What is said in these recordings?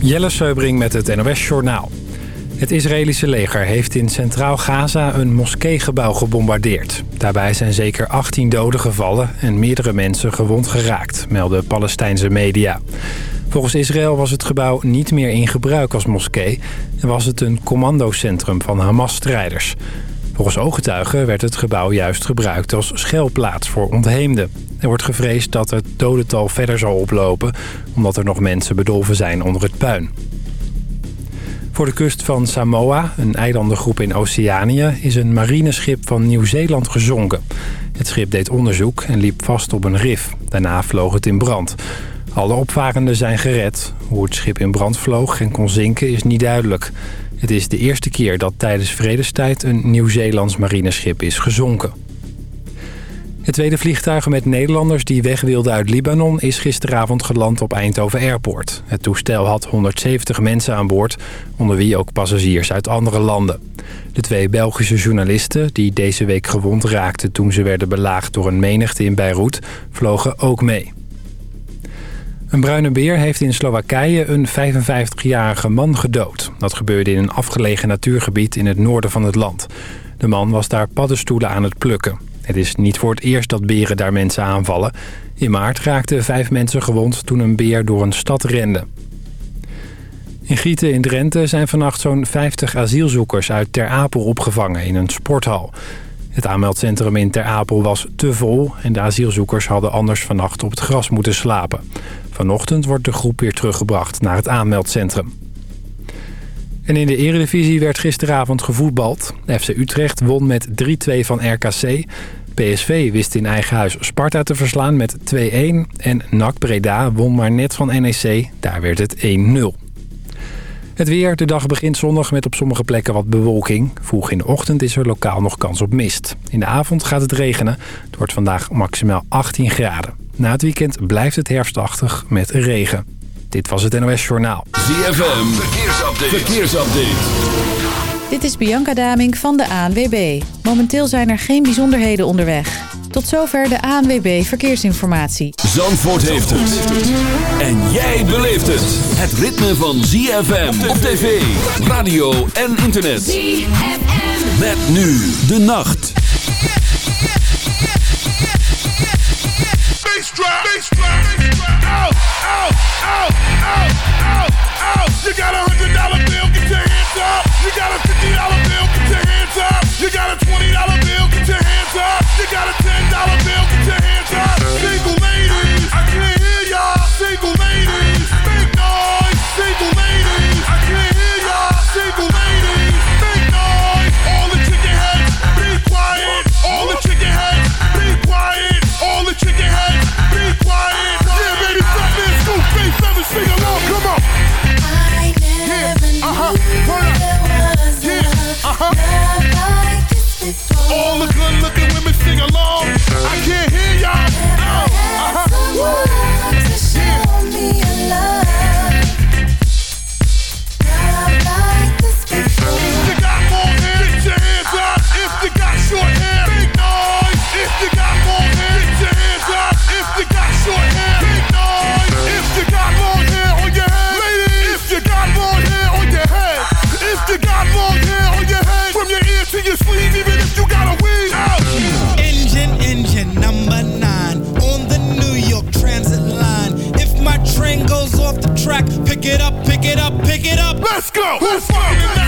Jelle Seubring met het NOS Journaal. Het Israëlische leger heeft in Centraal Gaza een moskeegebouw gebombardeerd. Daarbij zijn zeker 18 doden gevallen en meerdere mensen gewond geraakt, melden Palestijnse media. Volgens Israël was het gebouw niet meer in gebruik als moskee... en was het een commandocentrum van Hamas-strijders. Volgens ooggetuigen werd het gebouw juist gebruikt als schuilplaats voor ontheemden. Er wordt gevreesd dat het dodental verder zal oplopen... omdat er nog mensen bedolven zijn onder het puin. Voor de kust van Samoa, een eilandengroep in Oceanië... is een marineschip van Nieuw-Zeeland gezonken. Het schip deed onderzoek en liep vast op een rif. Daarna vloog het in brand. Alle opvarenden zijn gered. Hoe het schip in brand vloog en kon zinken is niet duidelijk. Het is de eerste keer dat tijdens vredestijd een Nieuw-Zeelands marineschip is gezonken. Het tweede vliegtuig met Nederlanders die weg wilden uit Libanon... is gisteravond geland op Eindhoven Airport. Het toestel had 170 mensen aan boord, onder wie ook passagiers uit andere landen. De twee Belgische journalisten, die deze week gewond raakten... toen ze werden belaagd door een menigte in Beirut, vlogen ook mee. Een bruine beer heeft in Slowakije een 55-jarige man gedood. Dat gebeurde in een afgelegen natuurgebied in het noorden van het land. De man was daar paddenstoelen aan het plukken. Het is niet voor het eerst dat beren daar mensen aanvallen. In maart raakten vijf mensen gewond toen een beer door een stad rende. In Gieten in Drenthe zijn vannacht zo'n 50 asielzoekers uit Ter Apel opgevangen in een sporthal. Het aanmeldcentrum in Ter Apel was te vol en de asielzoekers hadden anders vannacht op het gras moeten slapen. Vanochtend wordt de groep weer teruggebracht naar het aanmeldcentrum. En in de eredivisie werd gisteravond gevoetbald. FC Utrecht won met 3-2 van RKC. PSV wist in eigen huis Sparta te verslaan met 2-1. En NAC Breda won maar net van NEC. Daar werd het 1-0. Het weer, de dag begint zondag met op sommige plekken wat bewolking. Vroeg in de ochtend is er lokaal nog kans op mist. In de avond gaat het regenen. Het wordt vandaag maximaal 18 graden. Na het weekend blijft het herfstachtig met regen. Dit was het NOS Journaal. ZFM, verkeersupdate. verkeersupdate. Dit is Bianca Daming van de ANWB. Momenteel zijn er geen bijzonderheden onderweg. Tot zover de ANWB Verkeersinformatie. Zandvoort heeft het. En jij beleeft het. Het ritme van ZFM op tv, radio en internet. ZFM. Met nu de nacht. Out, out, out, out, out, out. You got a hundred dollar bill, get your hands up. You got a fifty dollar bill, get your hands up. You got a twenty dollar bill, get your hands up. You got a ten dollar bill, get your hands up. Single ladies, I can't hear y'all. Single ladies, I can't hear y'all. Oh, uh-huh. Go. Who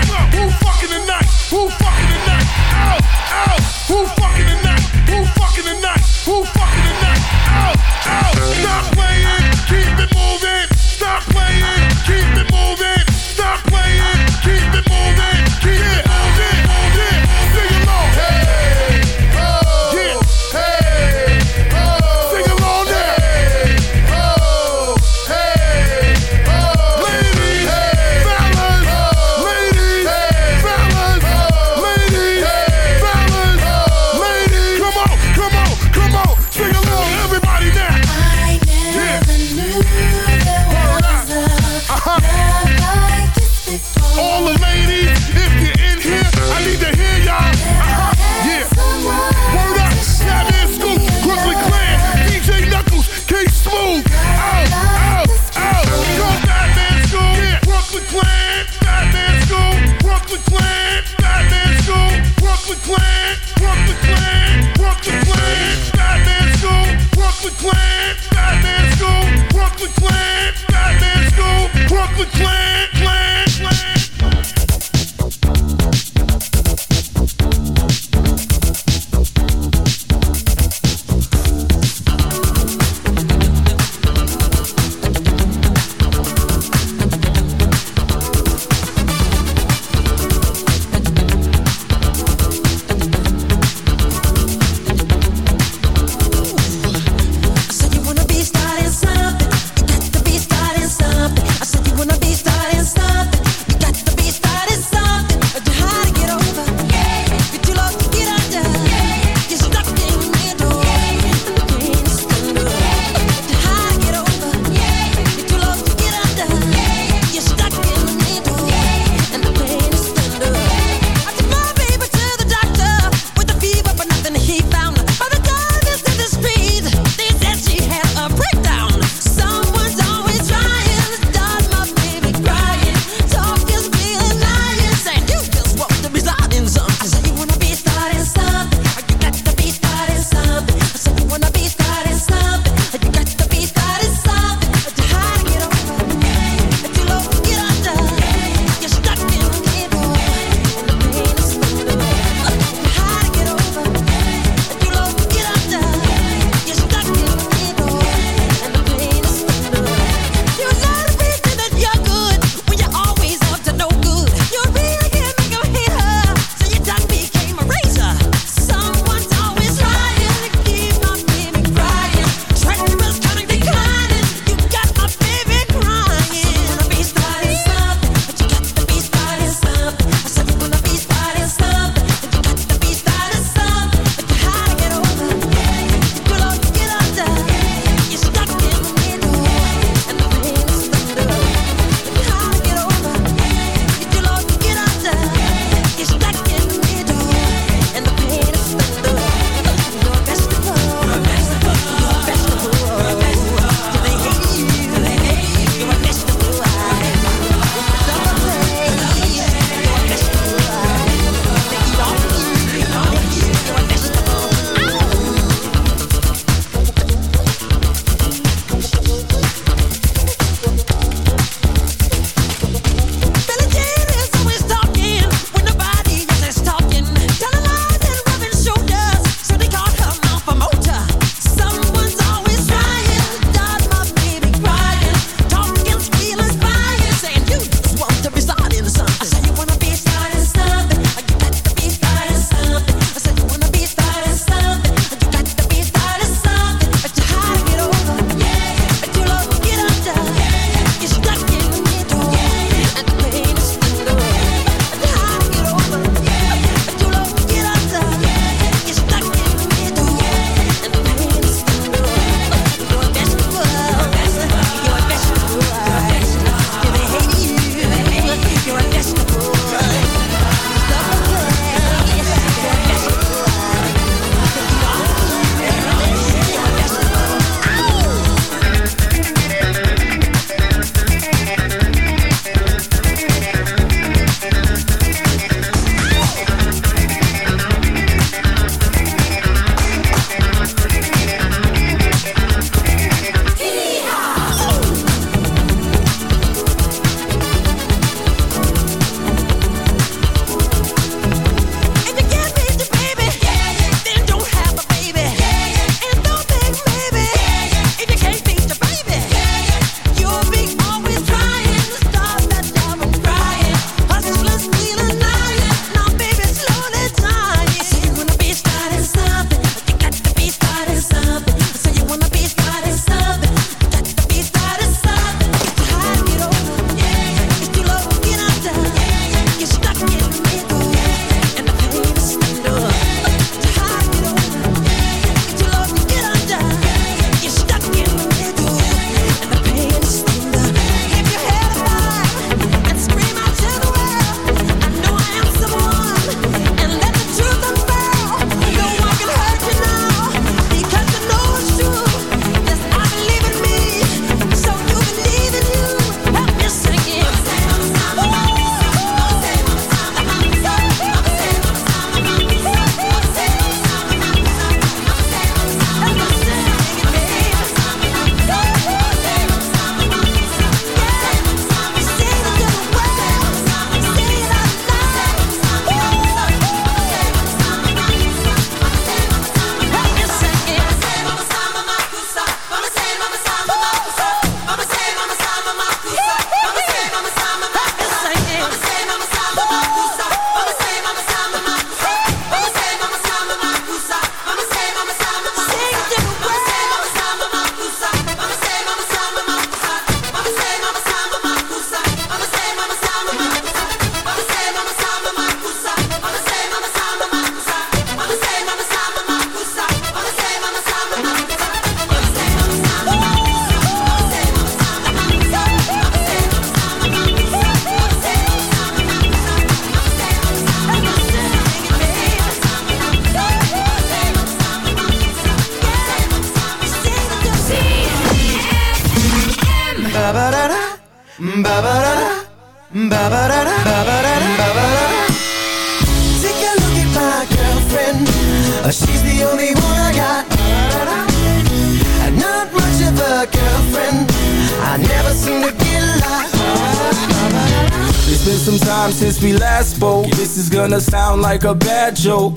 gonna sound like a bad joke.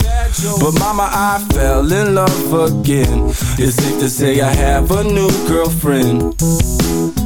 But mama, I fell in love again. It's safe to say I have a new girlfriend.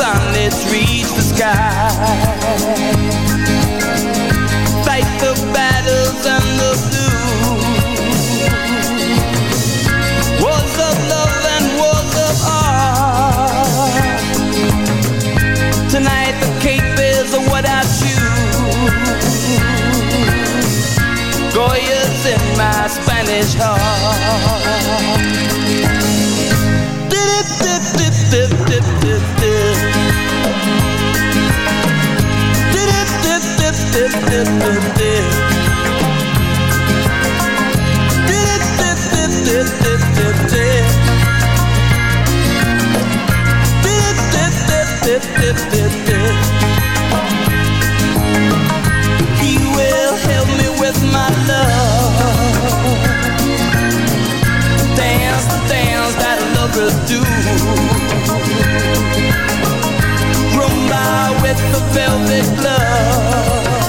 Let's reach the sky. Rumba with the velvet glove.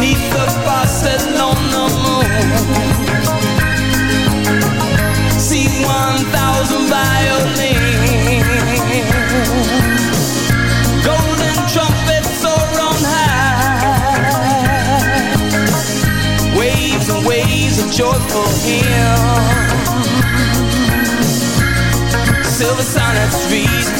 Neath the moon. See one thousand violins. Golden trumpets soar on high. Waves and waves of joyful hymns. silver sun at street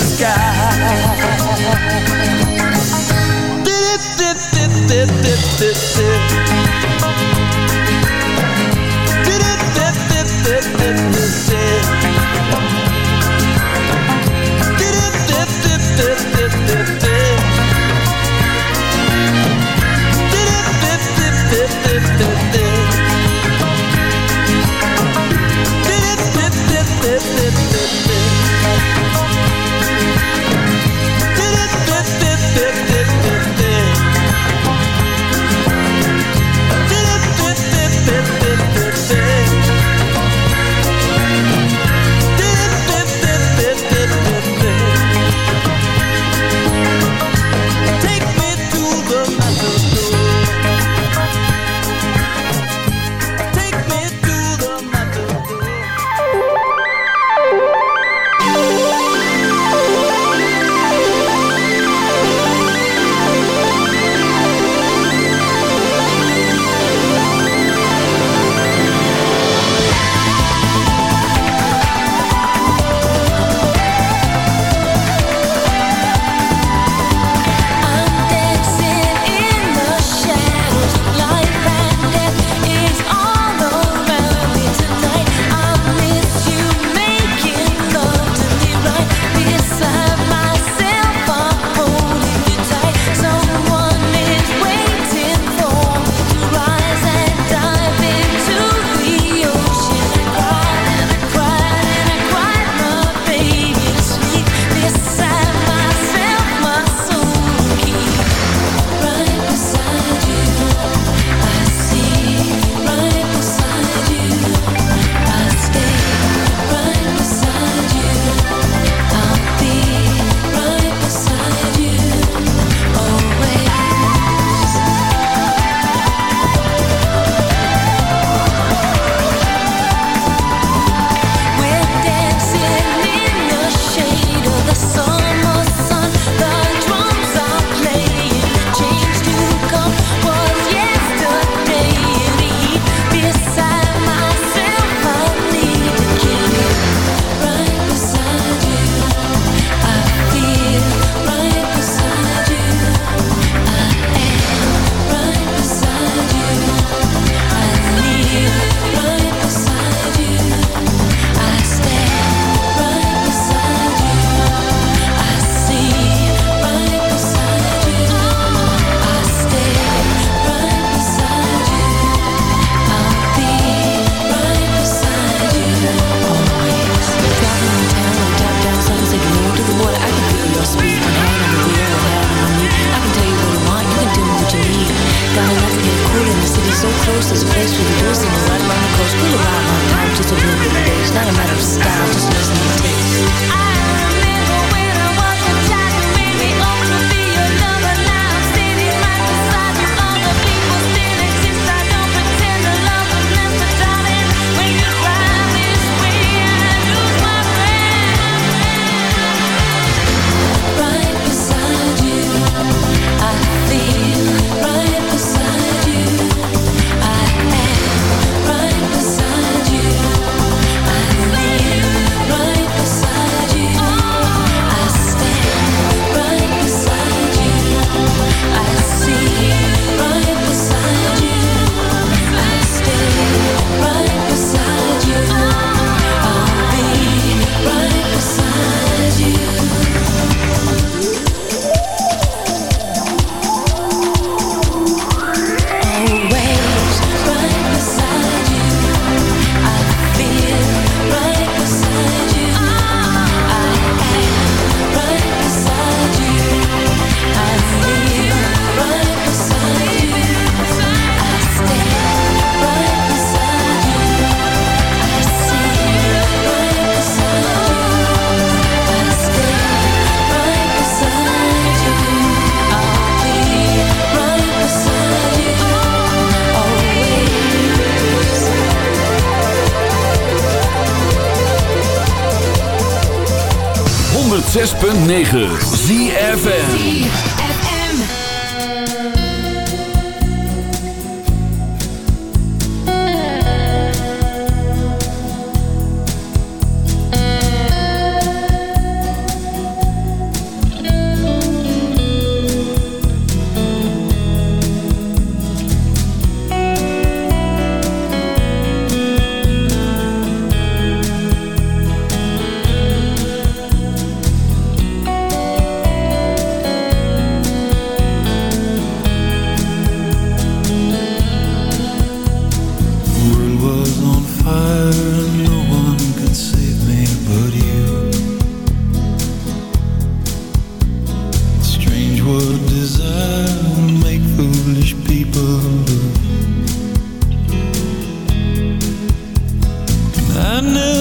106.9 I never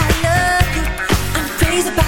I love you. I'm crazy about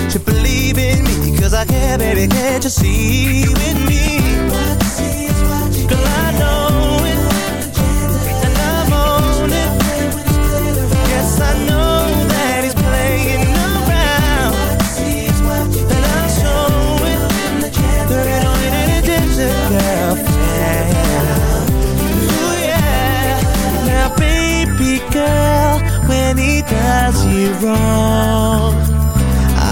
you believe in me? Cause I care, baby, can't you see with me? Girl, I know it, and I'm on it. Yes, I know that he's playing around. Then I'm showing it. There ain't no need any digit, girl. Ooh, yeah. Now, baby girl, when he does you wrong